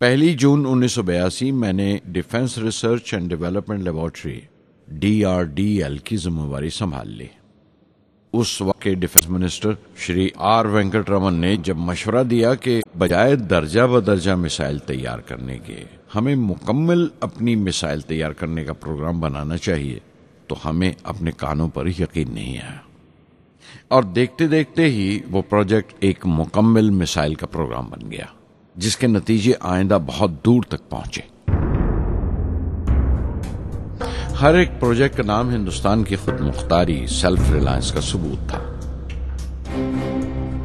पहली जून उन्नीस सौ बयासी मैंने defence research and development laboratory DRDL की जिम्मेवारी संभाल ली। उस वक्त के defence minister Shri R Venkataraman ने जब मशवरा दिया कि बजाय दर्जा बदर्जा मिसाइल तैयार करने के, हमें मुकम्मल अपनी मिसाइल तैयार करने का प्रोग्राम बनाना चाहिए तो हमें अपने कानों पर यकीन नहीं आया और देखते देखते ही वो प्रोजेक्ट एक मुकम्मल मिसाइल का प्रोग्राम बन गया। जिसके नतीजे आइंदा बहुत दूर तक पहुँचे। हर एक प्रोजेक्ट का नाम हिंदुस्तान की खुद मुख्तारी सेल्फ रिलायंस का सबूत था।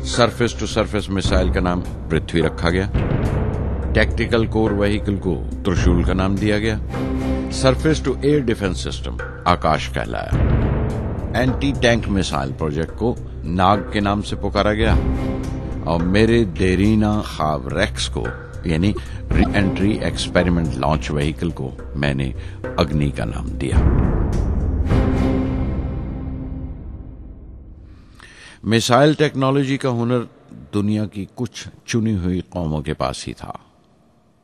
सरफेस टू सरफेस मिसाइल का नाम पृथ्वी रखा गया। टैक्टिकल कोर व्हीकल को त्रिशूल का नाम दिया गया। Surface to air defence system Akash कहलाया। एंटी टैंक मिसाइल प्रोजेक्ट को नाग के नाम से पुकारा गया। और मेरे देरीना खाब रेक्स को, यानी re entry experiment launch vehicle को मैंने अग्नि का नाम दिया। मिसाइल टेक्नोलॉजी का हुनर दुनिया की कुछ चुनी हुई कौमों के पास ही था।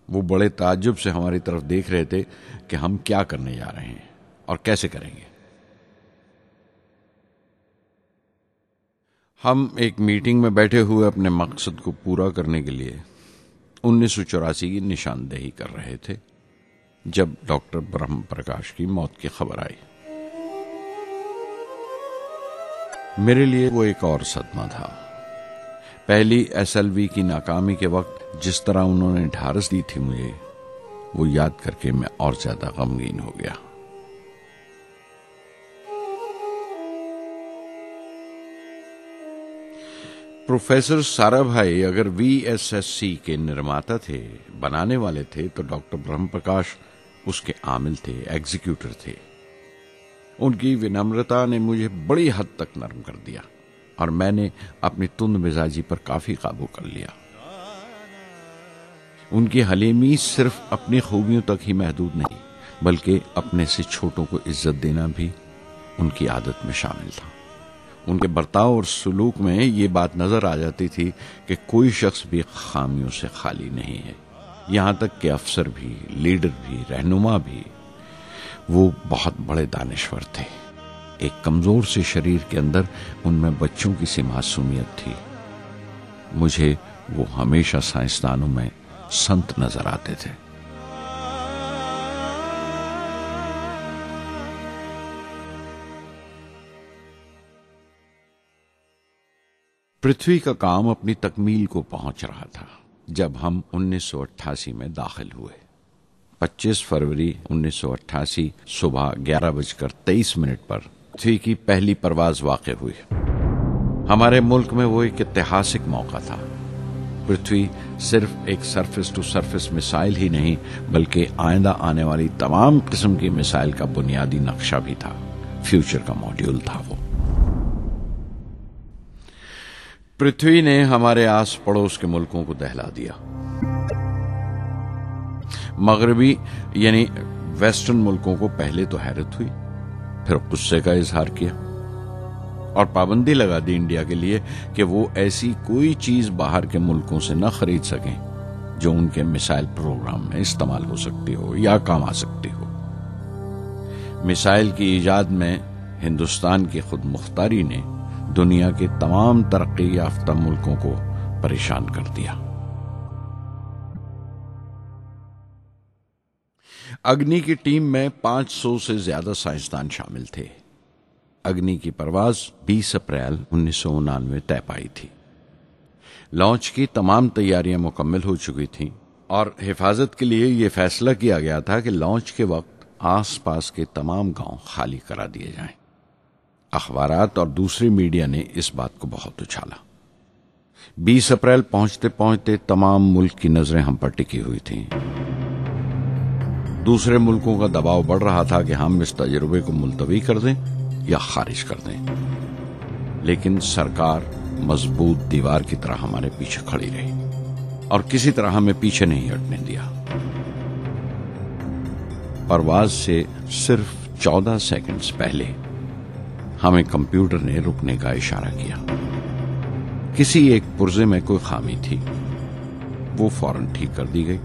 वो बड़े ताज्जुब से हमारी तरफ़ देख रहे थे कि हम क्या करने जा रहे हैं और कैसे करेंगे। हम एक मीटिंग में बैठे हुए अपने मकसद को पूरा करने के लिए उन्नीस सौ चौरासी की निशानदेही कर रहे थे, जब डॉक्टर ब्रह्म प्रकाश की मौत की खबर आई। मेरे लिए वो एक और सदमा था। पहली एसएलवी की नाकामी के वक्त जिस तरह उन्होंने ढारस दी थी मुझे, वो याद करके मैं और ज़्यादा गमगीन हो गया। प्रोफेसर सारा भाई अगर वीएसएससी के निर्माता थे, बनाने वाले थे तो डॉक्टर ब्रह्म प्रकाश उसके आमिल थे एग्जीक्यूटर थे। उनकी विनम्रता ने मुझे बड़ी हद तक नरम कर दिया और मैंने अपनी तुंद मिजाजी पर काफ़ी काबू कर लिया। उनकी हलीमी सिर्फ़ अपनी खूबियों तक ही महदूद नहीं, बल्कि अपने से छोटों को इज़्ज़त देना भी उनकी आदत में शामिल था। उनके बर्ताव और सलूक में ये बात नज़र आ जाती थी कि कोई शख्स भी खामियों से खाली नहीं है। यहाँ तक कि अफसर भी, लीडर भी, रहनुमा भी, वो बहुत बड़े दानश्वर थे। एक कमज़ोर से शरीर के अंदर उनमें बच्चों की सी मासूमियत थी। मुझे वो हमेशा साइंसदानों में संत नज़र आते थे। पृथ्वी का काम अपनी तकमील को पहुँच रहा था, जब हम 1988 में दाखिल हुए। 25 फरवरी 1988 सुबह ग्यारह बजकर तेईस मिनट पर पृथ्वी की पहली परवाज वाक़ हुई। हमारे मुल्क में वो एक ऐतिहासिक मौका था। पृथ्वी सिर्फ़ एक सरफेस टू सरफेस मिसाइल ही नहीं, बल्कि आइंदा आने वाली तमाम किस्म की मिसाइल का बुनियादी नक्शा भी था। फ्यूचर का मॉड्यूल था वो। पृथ्वी ने हमारे आस पड़ोस के मुल्कों को दहला दिया। मगरबी, यानी वेस्टर्न मुल्कों को पहले तो हैरत हुई, फिर गुस्से का इजहार किया और पाबंदी लगा दी इंडिया के लिए कि वो ऐसी कोई चीज़ बाहर के मुल्कों से न खरीद सकें, जो उनके मिसाइल प्रोग्राम में इस्तेमाल हो सकती हो या काम आ सकती हो। मिसाइल की ईजाद में हिंदुस्तान की खुद मुख्तारी ने दुनिया के तमाम तरक्की याफ्ता मुल्कों को परेशान कर दिया। अग्नि की टीम में 500 से ज़्यादा साइंसदान शामिल थे। अग्नि की परवाज 20 अप्रैल उन्नीस तय पाई थी। लॉन्च की तमाम तैयारियाँ मुकम्मल हो चुकी थीं और हिफाजत के लिए यह फैसला किया गया था कि लॉन्च के वक्त आसपास के तमाम गाँव खाली करा दिए जाएँ। अखबारात और दूसरी मीडिया ने इस बात को बहुत उछाला। 20 अप्रैल पहुँचते पहुँचते तमाम मुल्क की नज़रें हम पर टिकी हुई थीं। दूसरे मुल्कों का दबाव बढ़ रहा था कि हम इस तजुर्बे को मुलतवी कर दें या खारिज कर दें। लेकिन सरकार मज़बूत दीवार की तरह हमारे पीछे खड़ी रही और किसी तरह हमें पीछे नहीं हटने दिया। परवाज से सिर्फ़ चौदह सेकंड्स पहले हमें कंप्यूटर ने रुकने का इशारा किया। किसी एक पुर्जे में कोई खामी थी। वो फ़ौरन ठीक कर दी गई,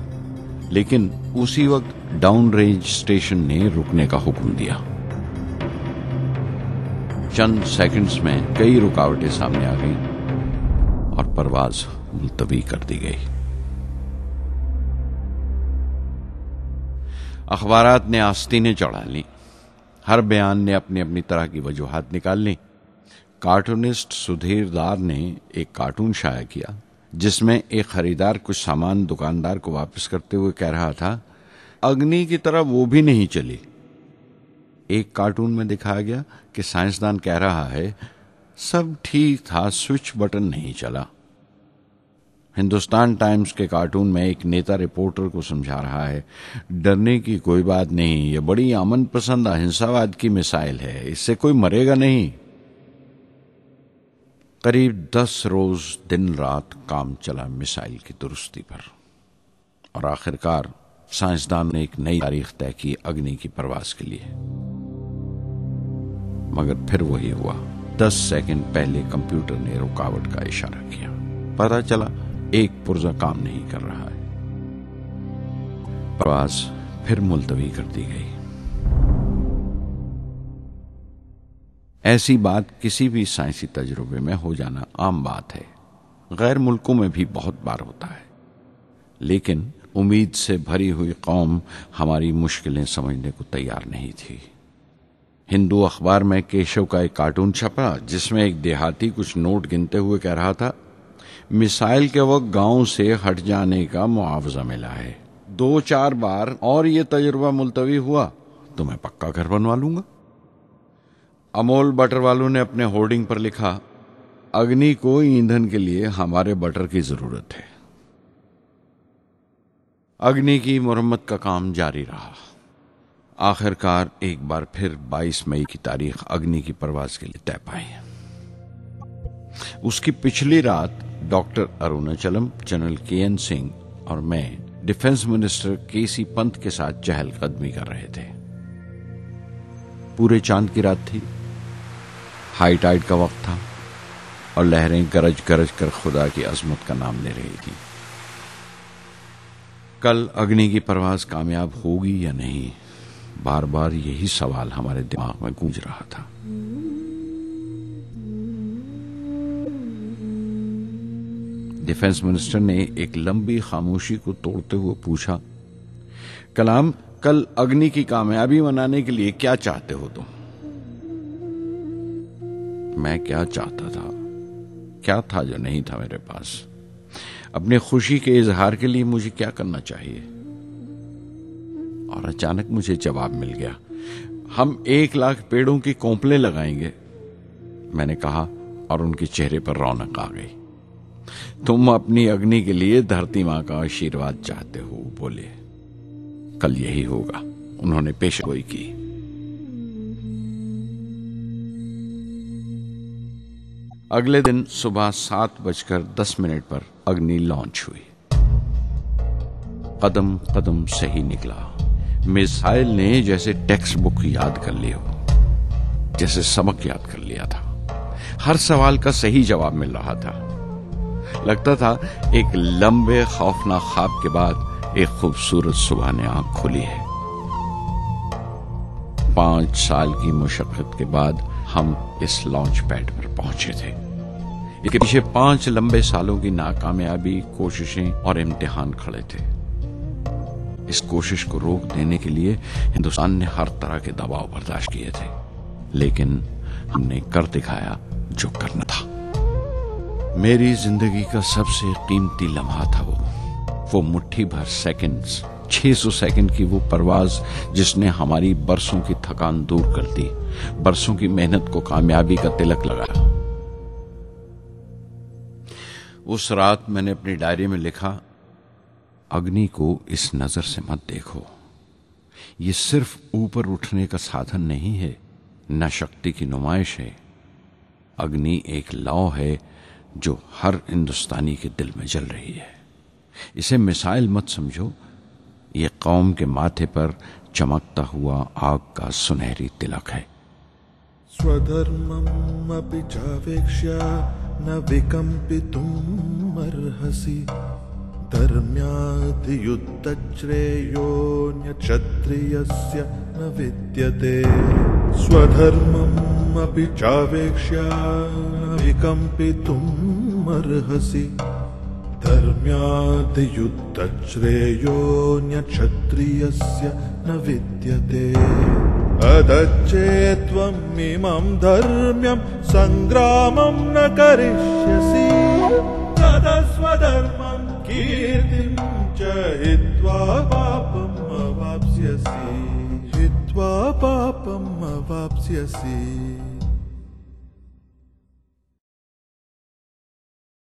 लेकिन उसी वक्त डाउन रेंज स्टेशन ने रुकने का हुक्म दिया। चंद सेकंड्स में कई रुकावटें सामने आ गईं और परवाज मुलतवी कर दी गई। अखबारात ने आस्तीनें चढ़ा ली। हर बयान ने अपनी अपनी तरह की वजूहत निकाल ली। कार्टूनिस्ट सुधीर दार ने एक कार्टून शाया किया, जिसमें एक खरीदार कुछ सामान दुकानदार को वापस करते हुए कह रहा था, अग्नि की तरह वो भी नहीं चली। एक कार्टून में दिखाया गया कि साइंसदान कह रहा है, सब ठीक था, स्विच बटन नहीं चला। हिंदुस्तान टाइम्स के कार्टून में एक नेता रिपोर्टर को समझा रहा है, डरने की कोई बात नहीं, ये बड़ी अमन पसंद अहिंसावाद की मिसाइल है, इससे कोई मरेगा नहीं। करीब दस रोज दिन रात काम चला मिसाइल की दुरुस्ती पर। और आखिरकार साइंसदान ने एक नई तारीख तय की अग्नि की प्रवास के लिए। मगर फिर वही हुआ। दस सेकंड पहले कंप्यूटर ने रुकावट का इशारा किया। पता चला एक पुर्जा काम नहीं कर रहा है। प्रवास फिर मुलतवी कर दी गई। ऐसी बात किसी भी साइंसी तजुर्बे में हो जाना आम बात है। गैर मुल्कों में भी बहुत बार होता है। लेकिन उम्मीद से भरी हुई कौम हमारी मुश्किलें समझने को तैयार नहीं थी। हिंदू अखबार में केशव का एक कार्टून छपा, जिसमें एक देहाती कुछ नोट गिनते हुए कह रहा था मिसाइल के वक्त गाँव से हट जाने का मुआवजा मिला है। दो चार बार और ये तजुर्बा मुलतवी हुआ तो मैं पक्का घर बनवा लूँगा। अमोल बटर वालों ने अपने होर्डिंग पर लिखा, अग्नि को ईंधन के लिए हमारे बटर की ज़रूरत है। अग्नि की मुरम्मत का काम जारी रहा। आखिरकार एक बार फिर 22 मई की तारीख अग्नि की प्रवास के लिए तय पाई उसकी पिछली रात doctor Arunachalam, general K N Singh और मैं डिफेंस मिनिस्टर के सी पंत के साथ चहलकदमी कर रहे थे। पूरे चाँद की रात थी। हाई टाइड का वक्त था और लहरें गरज गरज कर खुदा की अजमत का नाम ले रही थी। कल अग्नि की परवाज कामयाब होगी या नहीं, बार बार यही सवाल हमारे दिमाग में गूंज रहा था। डिफेंस मिनिस्टर ने एक लंबी खामोशी को तोड़ते हुए पूछा, कलाम, कल अग्नि की कामयाबी मनाने के लिए क्या चाहते हो तुम? मैं क्या चाहता था? क्या था जो नहीं था मेरे पास? अपने खुशी के इजहार के लिए मुझे क्या करना चाहिए? और अचानक मुझे जवाब मिल गया, हम एक लाख पेड़ों की कोंपले लगाएँगे। मैंने कहा और उनके चेहरे पर रौनक आ गई। तुम अपनी अग्नि के लिए धरती माँ का आशीर्वाद चाहते हो, बोले। कल यही होगा। उन्होंने पेशगोई की। अगले दिन सुबह सात बजकर दस मिनट पर अग्नि लॉन्च हुई। कदम कदम सही निकला। मिसाइल ने जैसे टेक्स्ट बुक याद कर ली हो जैसे सबक याद कर लिया था। हर सवाल का सही जवाब मिल रहा था। लगता था एक लंबे खौफनाक ख्वाब के बाद एक खूबसूरत सुबह ने आँख खोली है। पाँच साल की मुशक्कत के बाद हम इस लॉन्च पैड पर पहुँचे थे। इसके पीछे पाँच लंबे सालों की नाकामयाबी, कोशिशें और इम्तिहान खड़े थे। इस कोशिश को रोक देने के लिए हिंदुस्तान ने हर तरह के दबाव बर्दाश्त किए थे, लेकिन हमने कर दिखाया जो करना था। मेरी ज़िंदगी का सबसे कीमती लम्हा था वो। वो मुट्ठी भर सेकंड्स 600 सेकंड की वो परवाज जिसने हमारी बरसों की थकान दूर कर दी, बरसों की मेहनत को कामयाबी का तिलक लगाया। उस रात मैंने अपनी डायरी में लिखा, अग्नि को इस नज़र से मत देखो। ये सिर्फ़ ऊपर उठने का साधन नहीं है, न शक्ति की नुमाइश है। अग्नि एक लौ है जो हर हिंदुस्तानी के दिल में जल रही है। इसे मिसाइल मत समझो। ये कौम के माथे पर चमकता हुआ आग का सुनहरी तिलक है। स्वधर्ममपि चावेक्ष्य न विकम्पितुम् अर्हसि धर्म्याधियुद्धश्रेयोऽन्यक्षत्रियस्य न विद्यते। स्वधर्मम् किमपि चावेक्ष्याभिकम्पितुमर्हसि विकम्पितुम् न विद्यते। अदच्चे त्वम् इमम् धर्म्यम् सङ्ग्रामम् न करिष्यसि। तदस्वधर्मं कीर्तिं च हित्वा पापम् अवाप्स्यसि। हित्वा पापम् अवाप्स्यसि।